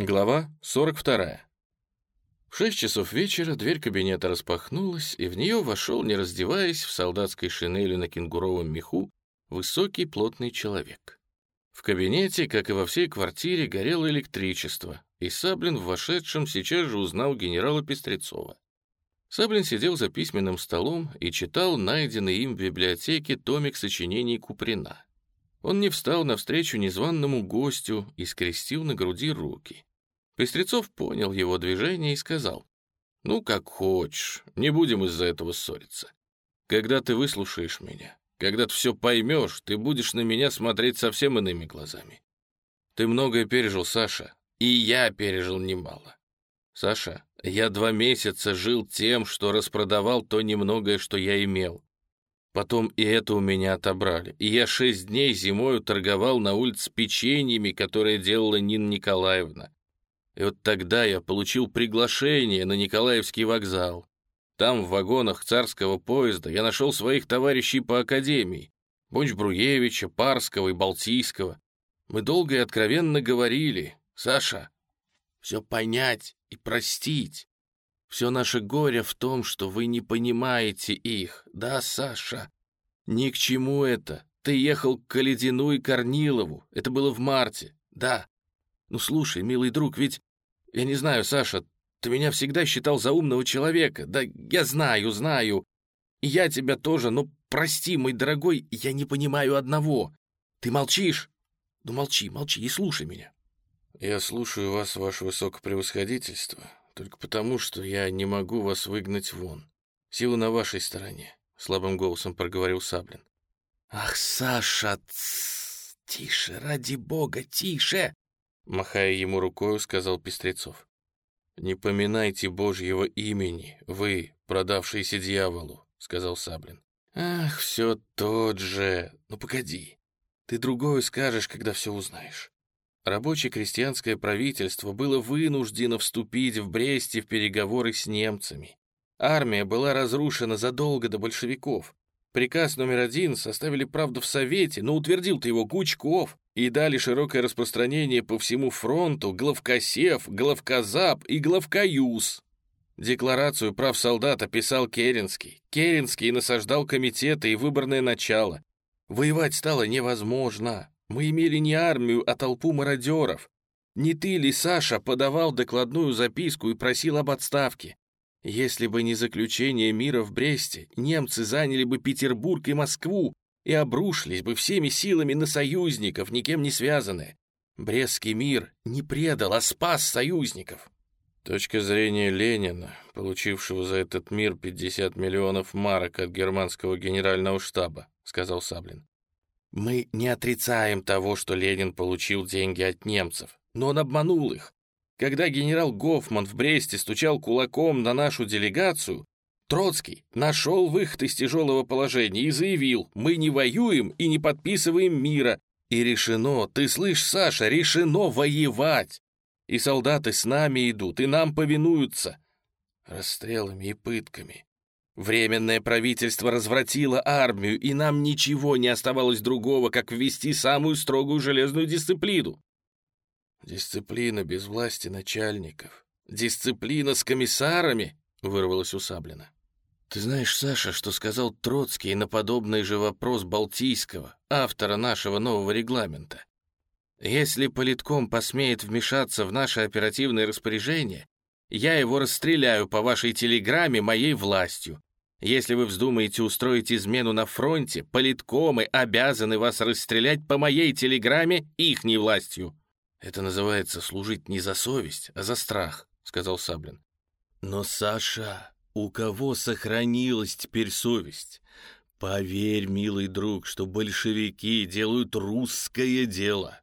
Глава 42. В шесть часов вечера дверь кабинета распахнулась, и в нее вошел, не раздеваясь, в солдатской шинели на кенгуровом меху, высокий плотный человек. В кабинете, как и во всей квартире, горело электричество, и Саблин в вошедшем сейчас же узнал генерала Пестрецова. Саблин сидел за письменным столом и читал найденный им в библиотеке томик сочинений Куприна. Он не встал навстречу незваному гостю и скрестил на груди руки. Пестрецов понял его движение и сказал, «Ну, как хочешь, не будем из-за этого ссориться. Когда ты выслушаешь меня, когда ты все поймешь, ты будешь на меня смотреть совсем иными глазами. Ты многое пережил, Саша, и я пережил немало. Саша, я два месяца жил тем, что распродавал то немногое, что я имел. Потом и это у меня отобрали. И я шесть дней зимою торговал на улице печеньями, которые делала Нина Николаевна. И вот тогда я получил приглашение на Николаевский вокзал. Там, в вагонах царского поезда, я нашел своих товарищей по академии. Бонч-Бруевича, Парского и Балтийского. Мы долго и откровенно говорили. Саша, все понять и простить. Все наше горе в том, что вы не понимаете их. Да, Саша? Ни к чему это. Ты ехал к Каледину и Корнилову. Это было в марте. Да. Ну, слушай, милый друг, ведь я не знаю, Саша, ты меня всегда считал за умного человека. Да я знаю, знаю. И я тебя тоже, но прости, мой дорогой, я не понимаю одного. Ты молчишь? Ну молчи, молчи и слушай меня. Я слушаю вас, ваше высокопревосходительство, только потому, что я не могу вас выгнать вон. Сила на вашей стороне, слабым голосом проговорил Саблин. Ах, Саша, тс, тише, ради бога, тише! Махая ему рукой, сказал Пестрецов. «Не поминайте Божьего имени, вы, продавшиеся дьяволу», — сказал Саблин. «Ах, все тот же. Ну, погоди. Ты другое скажешь, когда все узнаешь». Рабочее крестьянское правительство было вынуждено вступить в Бресте в переговоры с немцами. Армия была разрушена задолго до большевиков. Приказ номер один составили, правда, в Совете, но утвердил-то его Гучков и дали широкое распространение по всему фронту главкосев, главкозап и главкоюз. Декларацию прав солдата писал Керенский. Керенский насаждал комитеты и выборное начало. Воевать стало невозможно. Мы имели не армию, а толпу мародеров. Не ты ли, Саша, подавал докладную записку и просил об отставке? Если бы не заключение мира в Бресте, немцы заняли бы Петербург и Москву, и обрушились бы всеми силами на союзников, никем не связанные. Брестский мир не предал, а спас союзников. Точка зрения Ленина, получившего за этот мир 50 миллионов марок от германского генерального штаба, сказал Саблин. Мы не отрицаем того, что Ленин получил деньги от немцев, но он обманул их. Когда генерал Гофман в Бресте стучал кулаком на нашу делегацию, Троцкий нашел выход из тяжелого положения и заявил, мы не воюем и не подписываем мира. И решено, ты слышишь, Саша, решено воевать. И солдаты с нами идут, и нам повинуются. Расстрелами и пытками. Временное правительство развратило армию, и нам ничего не оставалось другого, как ввести самую строгую железную дисциплину. Дисциплина без власти начальников. Дисциплина с комиссарами, вырвалось у Саблина. Ты знаешь, Саша, что сказал Троцкий на подобный же вопрос Балтийского, автора нашего нового регламента? Если политком посмеет вмешаться в наше оперативное распоряжение, я его расстреляю по вашей телеграмме моей властью. Если вы вздумаете устроить измену на фронте, политкомы обязаны вас расстрелять по моей телеграмме ихней властью. Это называется служить не за совесть, а за страх, сказал Саблин. Но, Саша, у кого сохранилась теперь совесть? Поверь, милый друг, что большевики делают русское дело.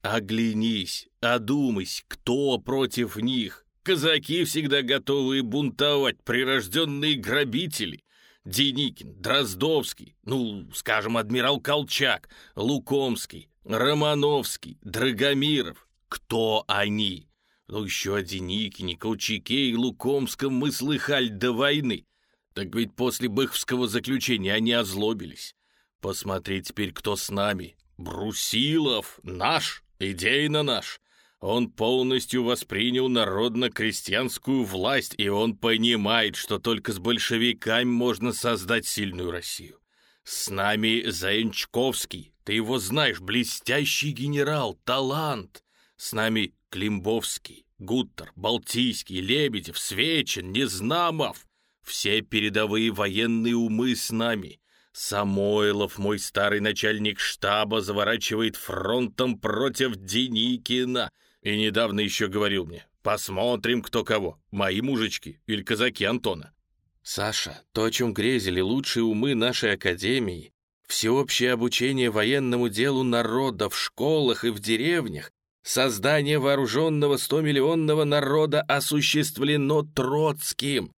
Оглянись, одумайся, кто против них. Казаки всегда готовы бунтовать, прирожденные грабители. Деникин, Дроздовский, ну, скажем, адмирал Колчак, Лукомский, Романовский, Драгомиров. Кто они? Ну, еще о Деникине, Колчаке и Лукомском мы слыхали до войны. Так ведь после Быховского заключения они озлобились. Посмотри теперь, кто с нами. Брусилов, наш, идейно наш. Он полностью воспринял народно-крестьянскую власть, и он понимает, что только с большевиками можно создать сильную Россию. С нами Заянчковский, ты его знаешь, блестящий генерал, талант. С нами Климбовский, Гуттер, Балтийский, Лебедев, Свечин, Незнамов. Все передовые военные умы с нами. Самойлов, мой старый начальник штаба, заворачивает фронтом против Деникина. И недавно еще говорил мне, посмотрим, кто кого, мои мужички или казаки Антона. Саша, то, о чем грезили лучшие умы нашей академии, всеобщее обучение военному делу народа в школах и в деревнях, создание вооруженного 100-миллионного народа осуществлено Троцким.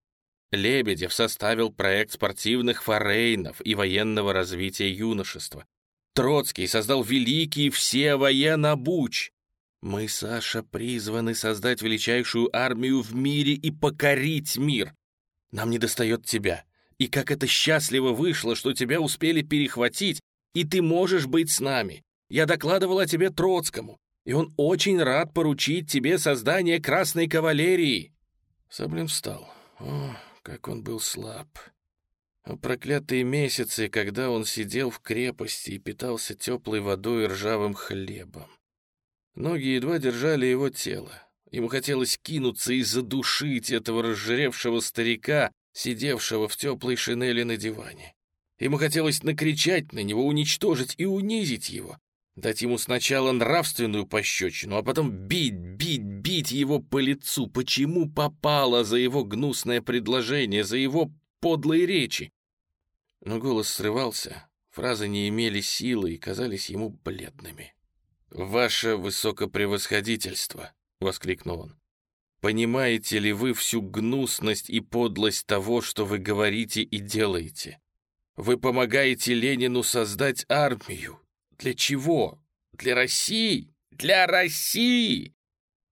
Лебедев составил проект спортивных форейнов и военного развития юношества. Троцкий создал великий все военобуч. Мы, Саша, призваны создать величайшую армию в мире и покорить мир. Нам недостает тебя. И как это счастливо вышло, что тебя успели перехватить, и ты можешь быть с нами. Я докладывал о тебе Троцкому, и он очень рад поручить тебе создание Красной кавалерии». Саблин встал. О, как он был слаб. проклятые месяцы, когда он сидел в крепости и питался теплой водой и ржавым хлебом. Ноги едва держали его тело. Ему хотелось кинуться и задушить этого разжиревшего старика, сидевшего в теплой шинели на диване. Ему хотелось накричать на него, уничтожить и унизить его, дать ему сначала нравственную пощечину, а потом бить, бить, бить его по лицу. Почему попало за его гнусное предложение, за его подлые речи? Но голос срывался, фразы не имели силы и казались ему бледными. «Ваше высокопревосходительство», — воскликнул он. «Понимаете ли вы всю гнусность и подлость того, что вы говорите и делаете? Вы помогаете Ленину создать армию. Для чего? Для России? Для России!»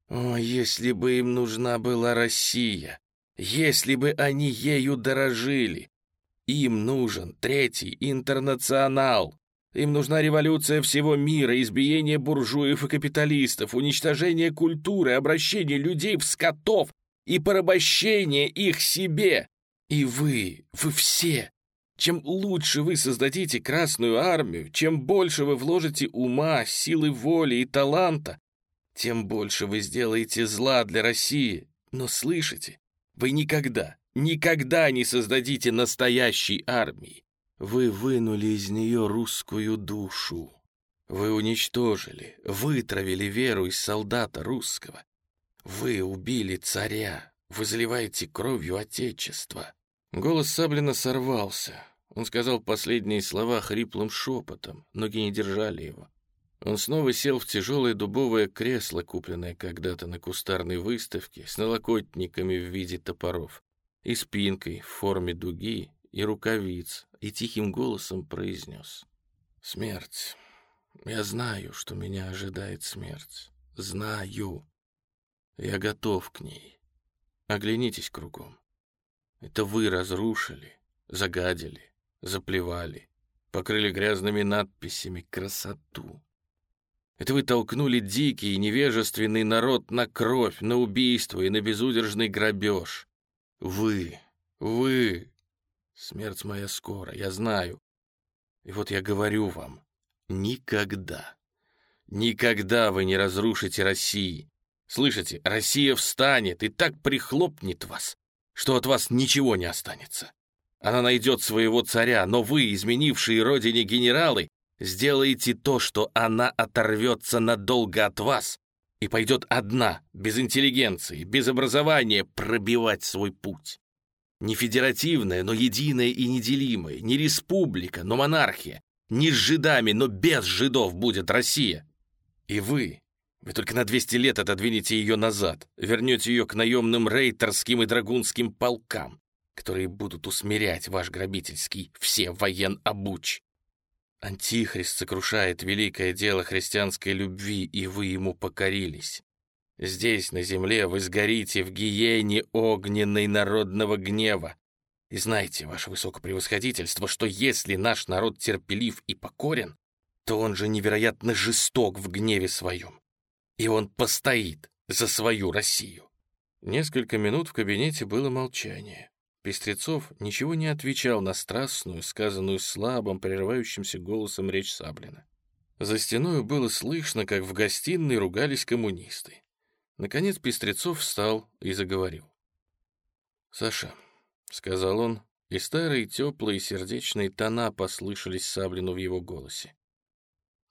О, если бы им нужна была Россия! Если бы они ею дорожили! Им нужен третий интернационал, им нужна революция всего мира, избиение буржуев и капиталистов, уничтожение культуры, обращение людей в скотов и порабощение их себе. И вы, вы все, чем лучше вы создадите Красную Армию, чем больше вы вложите ума, силы воли и таланта, тем больше вы сделаете зла для России. Но слышите, вы никогда, никогда не создадите настоящей армии. Вы вынули из нее русскую душу. Вы уничтожили, вытравили веру из солдата русского. Вы убили царя, вы заливаете кровью Отечества. Голос Саблина сорвался. Он сказал последние слова хриплым шепотом, ноги не держали его. Он снова сел в тяжелое дубовое кресло, купленное когда-то на кустарной выставке, с налокотниками в виде топоров и спинкой в форме дуги и рукавиц, и тихим голосом произнес. «Смерть. Я знаю, что меня ожидает смерть. Знаю. Я готов к ней. Оглянитесь кругом. Это вы разрушили, загадили, заплевали, покрыли грязными надписями красоту. Это вы толкнули дикий и невежественный народ на кровь, на убийство и на безудержный грабеж. Вы, вы, Смерть моя скоро, я знаю. И вот я говорю вам, никогда, никогда вы не разрушите России. Слышите, Россия встанет и так прихлопнет вас, что от вас ничего не останется. Она найдет своего царя, но вы, изменившие родине генералы, сделаете то, что она оторвется надолго от вас и пойдет одна, без интеллигенции, без образования, пробивать свой путь. Не федеративная, но единая и неделимая, не республика, но монархия, не с жидами, но без жидов будет Россия. И вы, вы только на 200 лет отодвинете ее назад, вернете ее к наемным рейтерским и драгунским полкам, которые будут усмирять ваш грабительский все воен обуч. Антихрист сокрушает великое дело христианской любви, и вы ему покорились. Здесь, на земле, вы сгорите в гиене огненной народного гнева. И знайте, ваше высокопревосходительство, что если наш народ терпелив и покорен, то он же невероятно жесток в гневе своем. и он постоит за свою Россию. Несколько минут в кабинете было молчание. Пестрецов ничего не отвечал на страстную, сказанную слабым, прерывающимся голосом речь Саблина. За стеной было слышно, как в гостиной ругались коммунисты. Наконец Пестрецов встал и заговорил. «Саша», — сказал он, и старые теплые сердечные тона послышались Саблину в его голосе.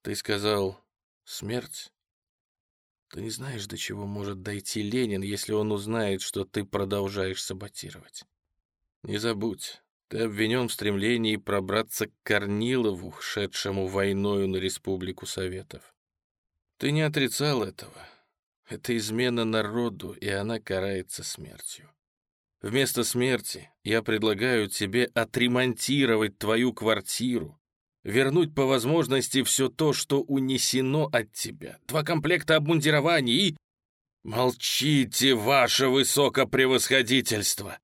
«Ты сказал смерть? Ты не знаешь, до чего может дойти Ленин, если он узнает, что ты продолжаешь саботировать. Не забудь, ты обвинен в стремлении пробраться к Корнилову, шедшему войною на Республику Советов. Ты не отрицал этого. Это измена народу, и она карается смертью. Вместо смерти я предлагаю тебе отремонтировать твою квартиру, вернуть по возможности все то, что унесено от тебя, два комплекта обмундирований и... Молчите, ваше высокопревосходительство!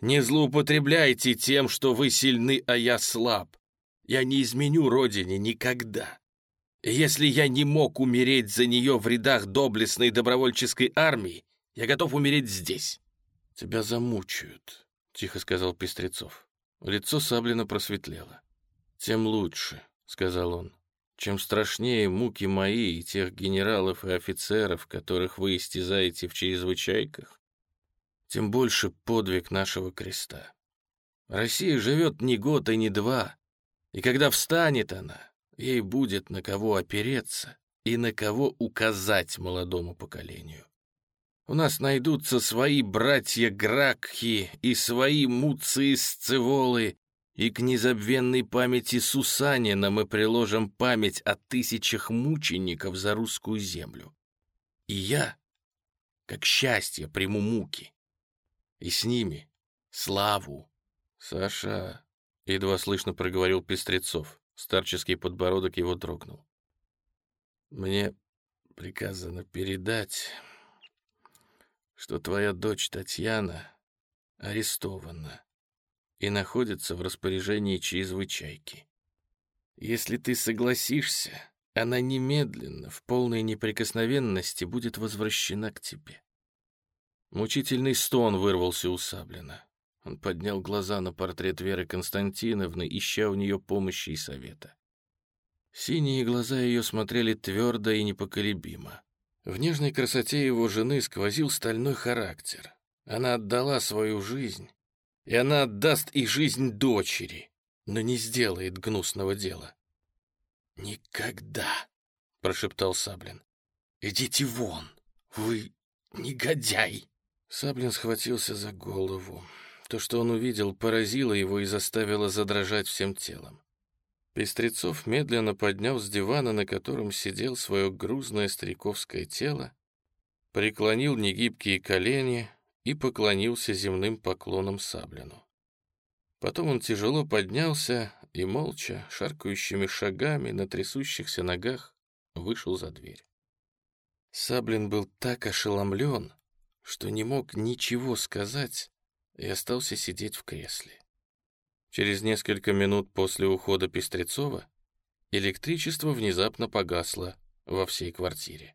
Не злоупотребляйте тем, что вы сильны, а я слаб. Я не изменю родине никогда. Если я не мог умереть за нее в рядах доблестной добровольческой армии, я готов умереть здесь. Тебя замучают, — тихо сказал Пестрецов. Лицо Саблина просветлело. «Тем лучше», — сказал он. «Чем страшнее муки мои и тех генералов и офицеров, которых вы истязаете в чрезвычайках, тем больше подвиг нашего креста. Россия живет не год и не два, и когда встанет она, ей будет на кого опереться и на кого указать молодому поколению. У нас найдутся свои братья Гракхи и свои муцы Сцеволы, и к незабвенной памяти Сусанина мы приложим память о тысячах мучеников за русскую землю. И я, как счастье, приму муки, и с ними славу. Саша, едва слышно проговорил Пестрецов. Старческий подбородок его дрогнул. Мне приказано передать, что твоя дочь Татьяна арестована и находится в распоряжении чрезвычайки. Если ты согласишься, она немедленно, в полной неприкосновенности, будет возвращена к тебе. Мучительный стон вырвался у Саблина. Он поднял глаза на портрет Веры Константиновны, ища у нее помощи и совета. Синие глаза ее смотрели твердо и непоколебимо. В нежной красоте его жены сквозил стальной характер. Она отдала свою жизнь, и она отдаст и жизнь дочери, но не сделает гнусного дела. «Никогда!» — прошептал Саблин. «Идите вон! Вы негодяй!» Саблин схватился за голову. То, что он увидел, поразило его и заставило задрожать всем телом. Пестрецов медленно поднял с дивана, на котором сидел свое грузное стариковское тело, преклонил негибкие колени и поклонился земным поклоном Саблину. Потом он тяжело поднялся и, молча, шаркающими шагами на трясущихся ногах, вышел за дверь. Саблин был так ошеломлен, что не мог ничего сказать и остался сидеть в кресле. Через несколько минут после ухода Пестрецова электричество внезапно погасло во всей квартире.